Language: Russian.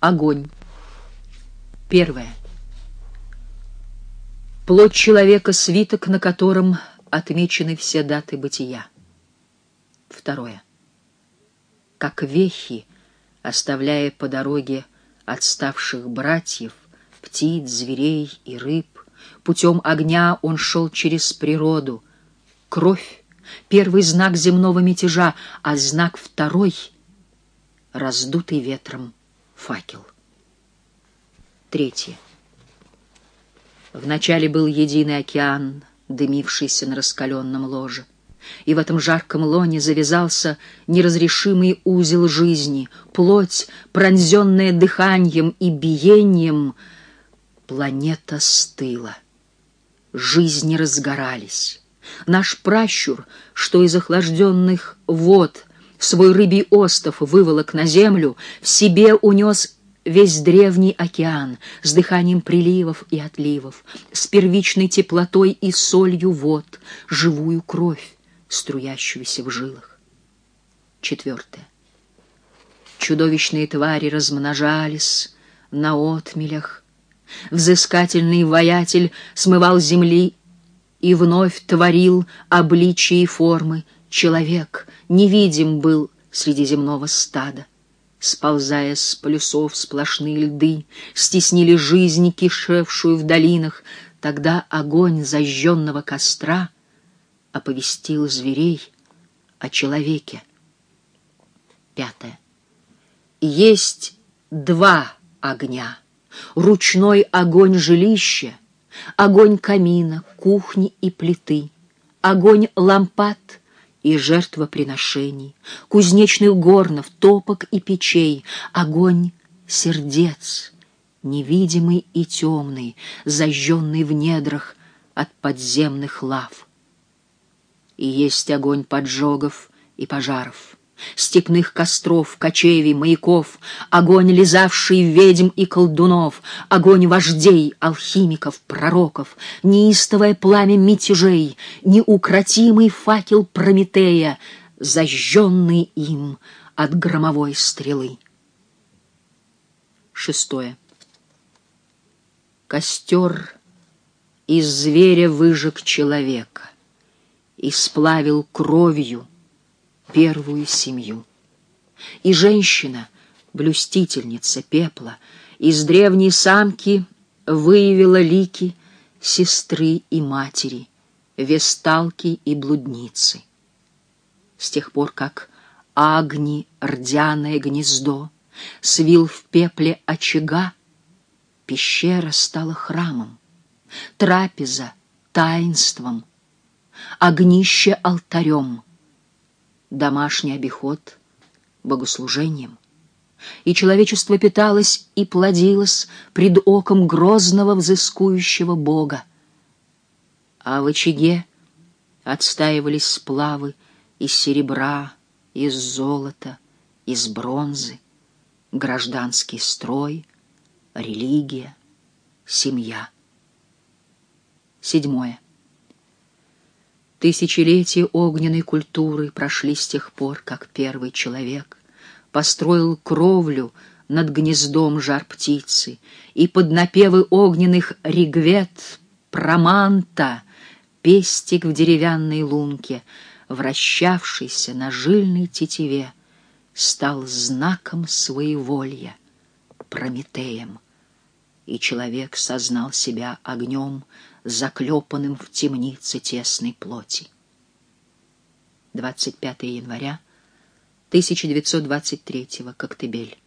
Огонь. Первое. Плоть человека — свиток, на котором отмечены все даты бытия. Второе. Как вехи, оставляя по дороге отставших братьев, птиц, зверей и рыб, путем огня он шел через природу. Кровь — первый знак земного мятежа, а знак второй — раздутый ветром факел. Третье. Вначале был единый океан, дымившийся на раскаленном ложе, и в этом жарком лоне завязался неразрешимый узел жизни, плоть, пронзенная дыханием и биением, планета стыла. Жизни разгорались. Наш пращур, что из охлажденных вод свой рыбий остов выволок на землю, в себе унес весь древний океан с дыханием приливов и отливов, с первичной теплотой и солью вод, живую кровь, струящуюся в жилах. Четвертое. Чудовищные твари размножались на отмелях. Взыскательный воятель смывал земли и вновь творил обличие и формы. Человек невидим был среди земного стада. Сползая с полюсов сплошные льды, Стеснили жизнь, кишевшую в долинах. Тогда огонь зажженного костра Оповестил зверей о человеке. Пятое. Есть два огня. Ручной огонь жилища, Огонь камина, кухни и плиты, Огонь лампад — и жертвоприношений, кузнечных горнов, топок и печей, огонь сердец, невидимый и темный, зажженный в недрах от подземных лав. И есть огонь поджогов и пожаров, степных костров, кочевий, маяков, огонь, лизавший ведьм и колдунов, огонь вождей, алхимиков, пророков, неистовое пламя мятежей, неукротимый факел Прометея, зажженный им от громовой стрелы. Шестое. Костер из зверя выжег человека и сплавил кровью первую семью. И женщина, блюстительница пепла, из древней самки выявила лики сестры и матери, весталки и блудницы. С тех пор, как Агни, рдяное гнездо, свил в пепле очага, пещера стала храмом, трапеза — таинством, огнище — алтарем — домашний обиход богослужением. И человечество питалось и плодилось пред оком грозного взыскующего Бога. А в очаге отстаивались сплавы из серебра, из золота, из бронзы, гражданский строй, религия, семья. Седьмое. Тысячелетия огненной культуры прошли с тех пор, как первый человек построил кровлю над гнездом жар птицы, и под напевы огненных ригвет проманта пестик в деревянной лунке, вращавшийся на жильной тетиве, стал знаком своеволья, Прометеем, и человек сознал себя огнем — заклепанным в темнице тесной плоти. 25 января 1923 Коктебель.